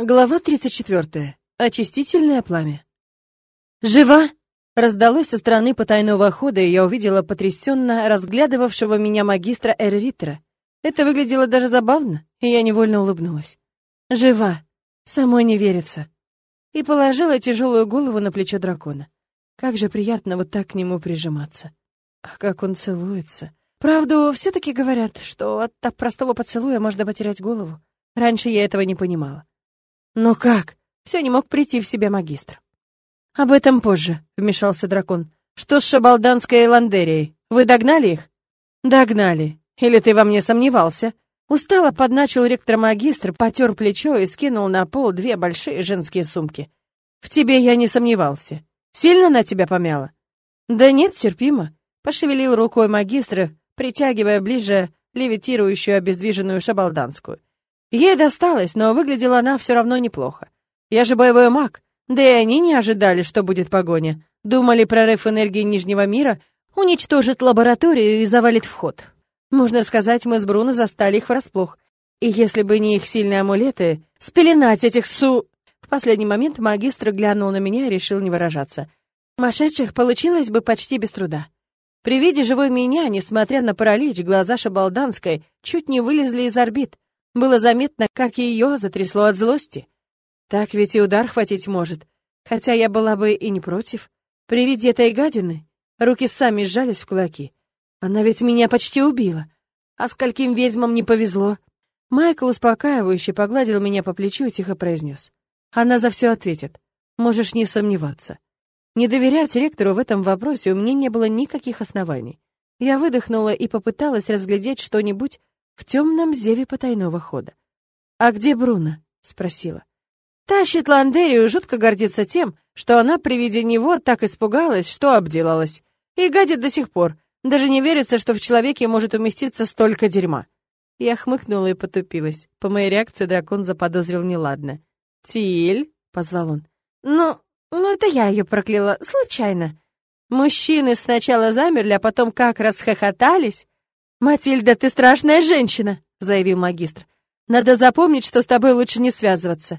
Глава 34. Очистительное пламя. «Жива?» — раздалось со стороны потайного хода, и я увидела потрясенно разглядывавшего меня магистра Эрриттера. Это выглядело даже забавно, и я невольно улыбнулась. «Жива! Самой не верится!» И положила тяжелую голову на плечо дракона. Как же приятно вот так к нему прижиматься. А как он целуется. Правду все таки говорят, что от так простого поцелуя можно потерять голову. Раньше я этого не понимала. «Но как?» — все не мог прийти в себя магистр. «Об этом позже», — вмешался дракон. «Что с шабалданской Эландерией? Вы догнали их?» «Догнали. Или ты во мне сомневался?» Устало подначил ректор-магистр, потер плечо и скинул на пол две большие женские сумки. «В тебе я не сомневался. Сильно на тебя помяло?» «Да нет, терпимо», — пошевелил рукой магистр, притягивая ближе левитирующую обездвиженную шабалданскую. Ей досталось, но выглядела она все равно неплохо. Я же боевой маг, да и они не ожидали, что будет погоня. Думали, прорыв энергии Нижнего мира уничтожит лабораторию и завалит вход. Можно сказать, мы с Бруно застали их врасплох. И если бы не их сильные амулеты, спеленать этих су... В последний момент магистр глянул на меня и решил не выражаться. Мошедших получилось бы почти без труда. При виде живой меня, несмотря на паралич, глаза Шабалданской чуть не вылезли из орбит. Было заметно, как ее затрясло от злости. Так ведь и удар хватить может. Хотя я была бы и не против. При виде этой гадины руки сами сжались в кулаки. Она ведь меня почти убила. А скольким ведьмам не повезло. Майкл успокаивающе погладил меня по плечу и тихо произнес. Она за все ответит. Можешь не сомневаться. Не доверять ректору в этом вопросе у меня не было никаких оснований. Я выдохнула и попыталась разглядеть что-нибудь в темном зеве потайного хода. «А где Бруно?» — спросила. Тащит Ландерию жутко гордится тем, что она при виде него так испугалась, что обделалась. И гадит до сих пор. Даже не верится, что в человеке может уместиться столько дерьма. Я хмыкнула и потупилась. По моей реакции дракон заподозрил неладно. «Тиль?» — позвал он. «Ну, ну это я ее прокляла, случайно». Мужчины сначала замерли, а потом как расхохотались. «Матильда, ты страшная женщина», — заявил магистр. «Надо запомнить, что с тобой лучше не связываться».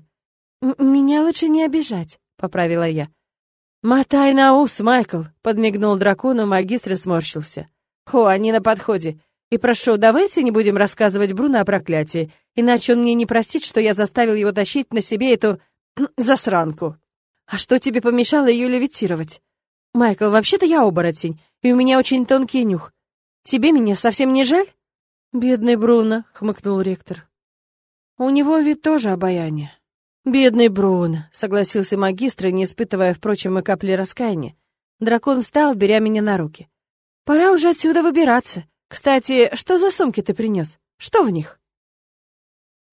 «Меня лучше не обижать», — поправила я. «Мотай на ус, Майкл», — подмигнул дракону, магистр сморщился. «О, они на подходе. И прошу, давайте не будем рассказывать Бруно о проклятии, иначе он мне не простит, что я заставил его тащить на себе эту засранку. А что тебе помешало ее левитировать? Майкл, вообще-то я оборотень, и у меня очень тонкий нюх. Тебе меня совсем не жаль?» «Бедный Бруно», — хмыкнул ректор. «У него ведь тоже обаяние». «Бедный Бруно», — согласился магистр, не испытывая, впрочем, и капли раскаяния. Дракон встал, беря меня на руки. «Пора уже отсюда выбираться. Кстати, что за сумки ты принес? Что в них?»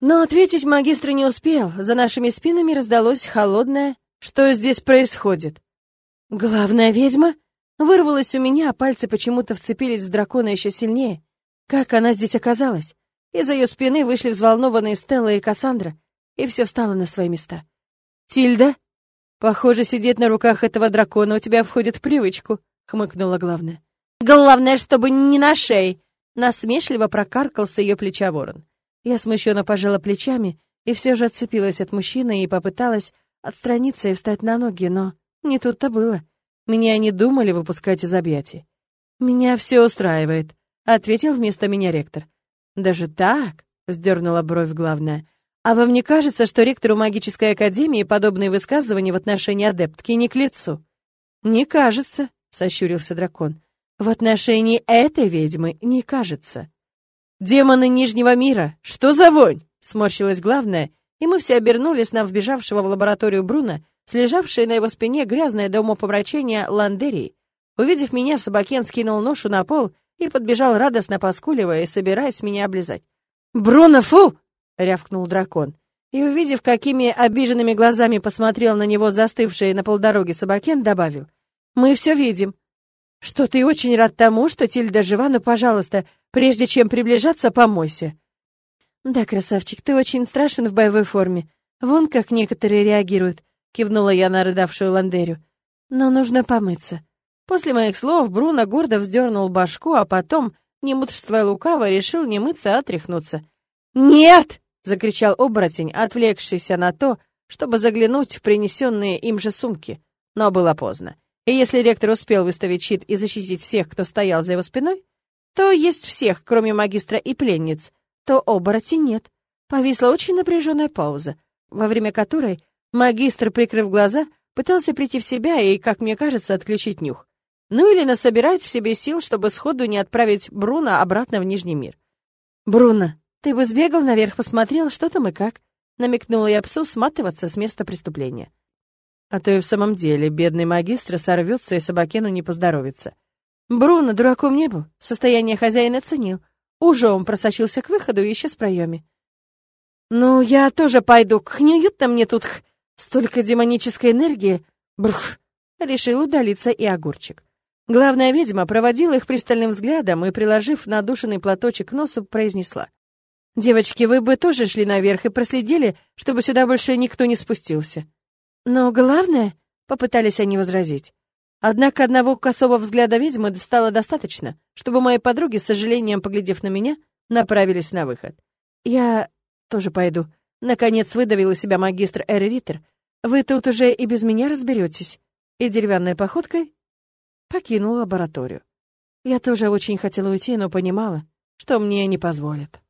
Но ответить магистр не успел. За нашими спинами раздалось холодное «Что здесь происходит?» «Главная ведьма?» Вырвалось у меня, а пальцы почему-то вцепились в дракона еще сильнее. Как она здесь оказалась? Из-за ее спины вышли взволнованные Стелла и Кассандра, и все встало на свои места. «Тильда? Похоже, сидеть на руках этого дракона у тебя входит в привычку», — хмыкнула главная. «Главное, чтобы не на шее!» Насмешливо прокаркался ее плеча ворон. Я смущенно пожала плечами и все же отцепилась от мужчины и попыталась отстраниться и встать на ноги, но не тут-то было. Меня не думали выпускать из объятий. «Меня все устраивает», — ответил вместо меня ректор. «Даже так?» — сдернула бровь главная. «А вам не кажется, что ректору магической академии подобные высказывания в отношении адептки не к лицу?» «Не кажется», — сощурился дракон. «В отношении этой ведьмы не кажется». «Демоны Нижнего мира! Что за вонь?» — сморщилась главная, и мы все обернулись на вбежавшего в лабораторию Бруна, слежавшей на его спине грязное до умопомрачения ландерии. Увидев меня, Собакен скинул ношу на пол и подбежал радостно поскуливая и собираясь меня облизать. «Бруно, фу!» — рявкнул дракон. И, увидев, какими обиженными глазами посмотрел на него застывший на полдороге Собакен, добавил. «Мы все видим. Что ты очень рад тому, что Тильда жива, но, пожалуйста, прежде чем приближаться, помойся». «Да, красавчик, ты очень страшен в боевой форме. Вон как некоторые реагируют кивнула я на рыдавшую Ландерю. Но нужно помыться. После моих слов Бруно гордо вздернул башку, а потом, не мудрствуя лукаво, решил не мыться, а тряхнуться. «Нет!» — закричал оборотень, отвлекшийся на то, чтобы заглянуть в принесенные им же сумки. Но было поздно. И если ректор успел выставить щит и защитить всех, кто стоял за его спиной, то есть всех, кроме магистра и пленниц, то оборотень нет. Повисла очень напряженная пауза, во время которой магистр, прикрыв глаза, пытался прийти в себя и, как мне кажется, отключить нюх. Ну или насобирать в себе сил, чтобы сходу не отправить Бруно обратно в Нижний мир. «Бруно, ты бы сбегал наверх, посмотрел, что там и как?» намекнула я псу сматываться с места преступления. А то и в самом деле бедный магистр сорвется и собакену не поздоровится. Бруно дураком не был, состояние хозяина ценил. Ужом просочился к выходу и исчез в проеме. «Ну, я тоже пойду, хнеют-то мне тут х... столько демонической энергии. Брх!» Решил удалиться и огурчик. Главная ведьма проводила их пристальным взглядом и, приложив надушенный платочек к носу, произнесла. «Девочки, вы бы тоже шли наверх и проследили, чтобы сюда больше никто не спустился». «Но главное...» — попытались они возразить. Однако одного косого взгляда ведьмы стало достаточно, чтобы мои подруги, с сожалением поглядев на меня, направились на выход. «Я тоже пойду». Наконец выдавил из себя магистр Эрритер. «Вы тут уже и без меня разберетесь». И деревянной походкой покинул лабораторию. Я тоже очень хотела уйти, но понимала, что мне не позволят.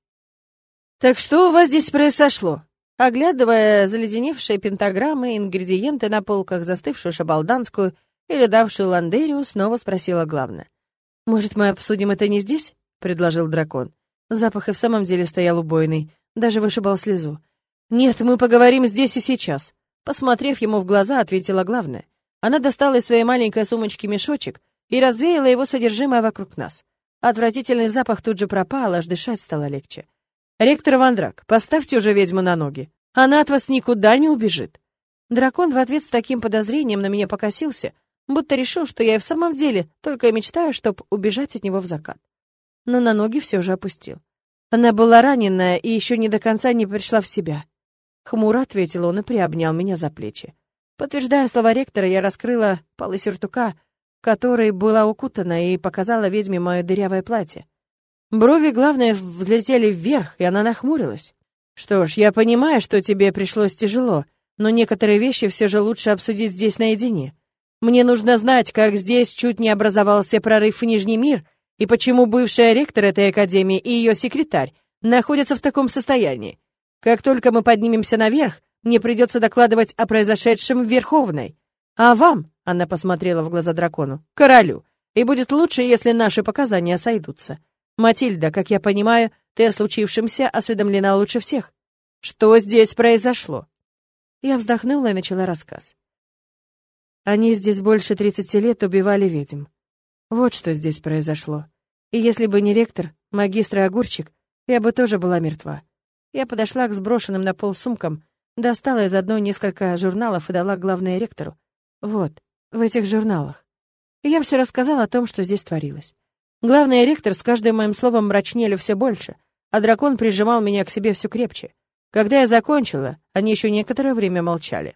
«Так что у вас здесь произошло?» Оглядывая заледеневшие пентаграммы ингредиенты на полках, застывшую шабалданскую или давшую ландерию, снова спросила главное. «Может, мы обсудим это не здесь?» — предложил дракон. Запах и в самом деле стоял убойный, даже вышибал слезу. «Нет, мы поговорим здесь и сейчас», — посмотрев ему в глаза, ответила главная. Она достала из своей маленькой сумочки мешочек и развеяла его содержимое вокруг нас. Отвратительный запах тут же пропал, аж дышать стало легче. «Ректор Вандрак, поставьте уже ведьму на ноги. Она от вас никуда не убежит». Дракон в ответ с таким подозрением на меня покосился, будто решил, что я и в самом деле только и мечтаю, чтоб убежать от него в закат. Но на ноги все же опустил. Она была раненая и еще не до конца не пришла в себя. Хмуро ответил он и приобнял меня за плечи. Подтверждая слова ректора, я раскрыла полы сюртука, которой была укутана, и показала ведьме мое дырявое платье. Брови, главное, взлетели вверх, и она нахмурилась. «Что ж, я понимаю, что тебе пришлось тяжело, но некоторые вещи все же лучше обсудить здесь наедине. Мне нужно знать, как здесь чуть не образовался прорыв в Нижний мир, и почему бывшая ректор этой академии и ее секретарь находятся в таком состоянии. Как только мы поднимемся наверх, мне придется докладывать о произошедшем в Верховной. А вам, — она посмотрела в глаза дракону, — королю, и будет лучше, если наши показания сойдутся. Матильда, как я понимаю, ты о случившемся осведомлена лучше всех. Что здесь произошло?» Я вздохнула и начала рассказ. Они здесь больше тридцати лет убивали ведьм. Вот что здесь произошло. И если бы не ректор, магистр огурчик, я бы тоже была мертва. Я подошла к сброшенным на пол сумкам, достала из одной несколько журналов и дала главное ректору. Вот, в этих журналах. И я все рассказала о том, что здесь творилось. Главный ректор с каждым моим словом мрачнели все больше, а дракон прижимал меня к себе все крепче. Когда я закончила, они еще некоторое время молчали.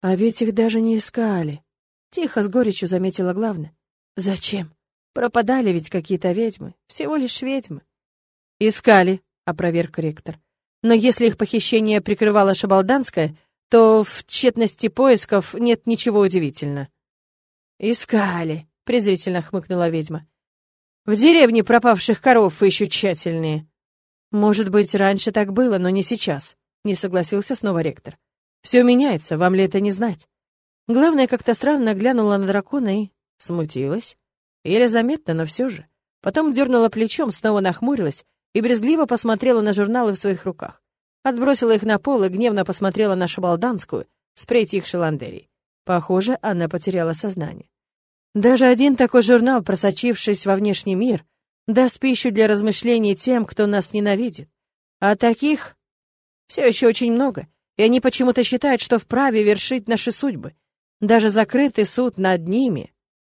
«А ведь их даже не искали», — тихо с горечью заметила главная. «Зачем? Пропадали ведь какие-то ведьмы, всего лишь ведьмы». «Искали», — опроверг ректор. «Но если их похищение прикрывала Шабалданская, то в тщетности поисков нет ничего удивительного». «Искали», презрительно хмыкнула ведьма. В деревне пропавших коров еще тщательнее. Может быть, раньше так было, но не сейчас, не согласился снова ректор. Все меняется, вам ли это не знать? Главное, как-то странно глянула на дракона и смутилась. Еле заметно, но все же. Потом дернула плечом, снова нахмурилась и брезгливо посмотрела на журналы в своих руках. Отбросила их на пол и гневно посмотрела на Шабалданскую с притихшей ландерией. Похоже, она потеряла сознание. Даже один такой журнал, просочившись во внешний мир, даст пищу для размышлений тем, кто нас ненавидит. А таких все еще очень много, и они почему-то считают, что вправе вершить наши судьбы. Даже закрытый суд над ними,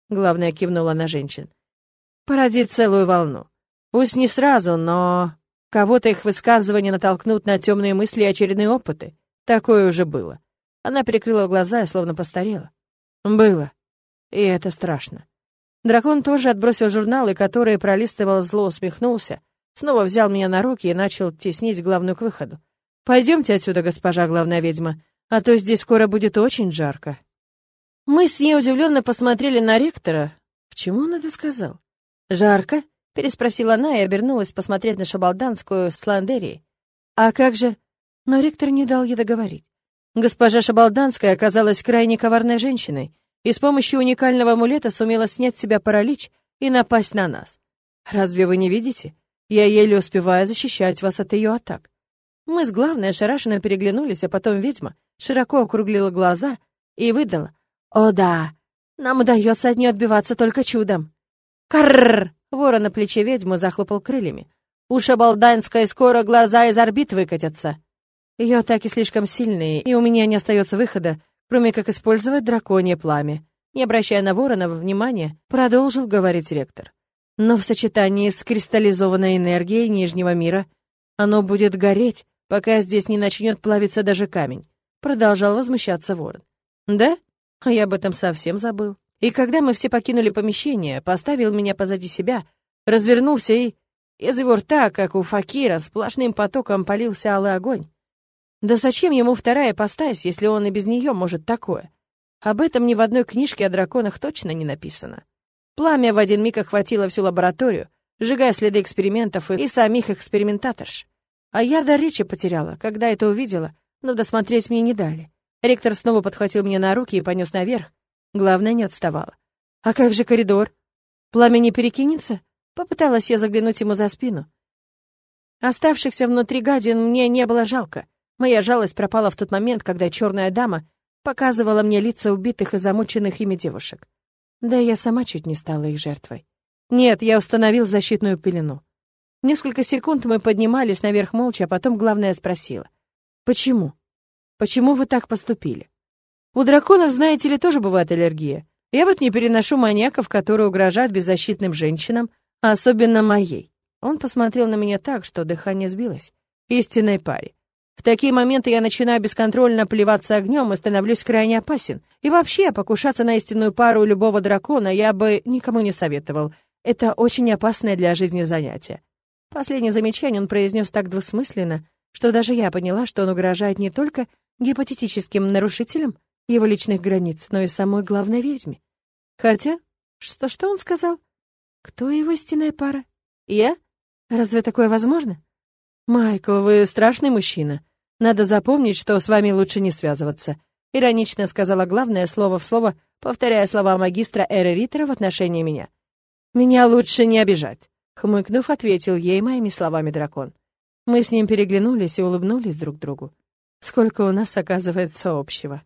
главное, кивнула на женщин, породит целую волну. Пусть не сразу, но кого-то их высказывания натолкнут на темные мысли и очередные опыты. Такое уже было. Она прикрыла глаза и словно постарела. Было. И это страшно. Дракон тоже отбросил журналы, которые пролистывал, зло усмехнулся, снова взял меня на руки и начал теснить главную к выходу. «Пойдемте отсюда, госпожа главная ведьма, а то здесь скоро будет очень жарко». Мы с ней удивленно посмотрели на ректора. К чему он это сказал? «Жарко?» — переспросила она и обернулась посмотреть на шабалданскую с Ландерии. «А как же...» Но ректор не дал ей договорить. Госпожа Шабалданская оказалась крайне коварной женщиной и с помощью уникального амулета сумела снять с себя паралич и напасть на нас. Разве вы не видите? Я еле успеваю защищать вас от ее атак. Мы с главной ошарашенно переглянулись, а потом ведьма широко округлила глаза и выдала. «О да, нам удается от нее отбиваться только чудом». «Карррр!» — ворон на плече ведьмы захлопал крыльями. «У Шабалданской скоро глаза из орбит выкатятся». Ее атаки слишком сильные, и у меня не остается выхода, кроме как использовать драконье пламя. Не обращая на ворона внимания, продолжил говорить ректор. Но в сочетании с кристаллизованной энергией Нижнего мира оно будет гореть, пока здесь не начнет плавиться даже камень. Продолжал возмущаться ворон. Да? А я об этом совсем забыл. И когда мы все покинули помещение, поставил меня позади себя, развернулся и... Из его рта, как у факира, сплошным потоком полился алый огонь. Да зачем ему вторая постась, если он и без нее может такое? Об этом ни в одной книжке о драконах точно не написано. Пламя в один миг охватило всю лабораторию, сжигая следы экспериментов и самих экспериментаторш. А я до речи потеряла, когда это увидела, но досмотреть мне не дали. Ректор снова подхватил меня на руки и понес наверх. Главное, не отставала. «А как же коридор? Пламя не перекинется?» Попыталась я заглянуть ему за спину. Оставшихся внутри гадин мне не было жалко. Моя жалость пропала в тот момент, когда черная дама показывала мне лица убитых и замученных ими девушек. Да я сама чуть не стала их жертвой. Нет, я установил защитную пелену. Несколько секунд мы поднимались наверх молча, а потом главное спросила. «Почему? Почему вы так поступили?» «У драконов, знаете ли, тоже бывает аллергия. Я вот не переношу маньяков, которые угрожают беззащитным женщинам, а особенно моей». Он посмотрел на меня так, что дыхание сбилось. Истинной паре. В такие моменты я начинаю бесконтрольно плеваться огнем и становлюсь крайне опасен. И вообще, покушаться на истинную пару любого дракона я бы никому не советовал. Это очень опасное для жизни занятие. Последнее замечание он произнес так двусмысленно, что даже я поняла, что он угрожает не только гипотетическим нарушителям его личных границ, но и самой главной ведьме. Хотя, что, что он сказал? Кто его истинная пара? Я? Разве такое возможно? «Майкл, вы страшный мужчина. Надо запомнить, что с вами лучше не связываться», — иронично сказала главное слово в слово, повторяя слова магистра Эры Риттера в отношении меня. «Меня лучше не обижать», — хмыкнув, ответил ей моими словами дракон. Мы с ним переглянулись и улыбнулись друг другу. Сколько у нас, оказывается, общего.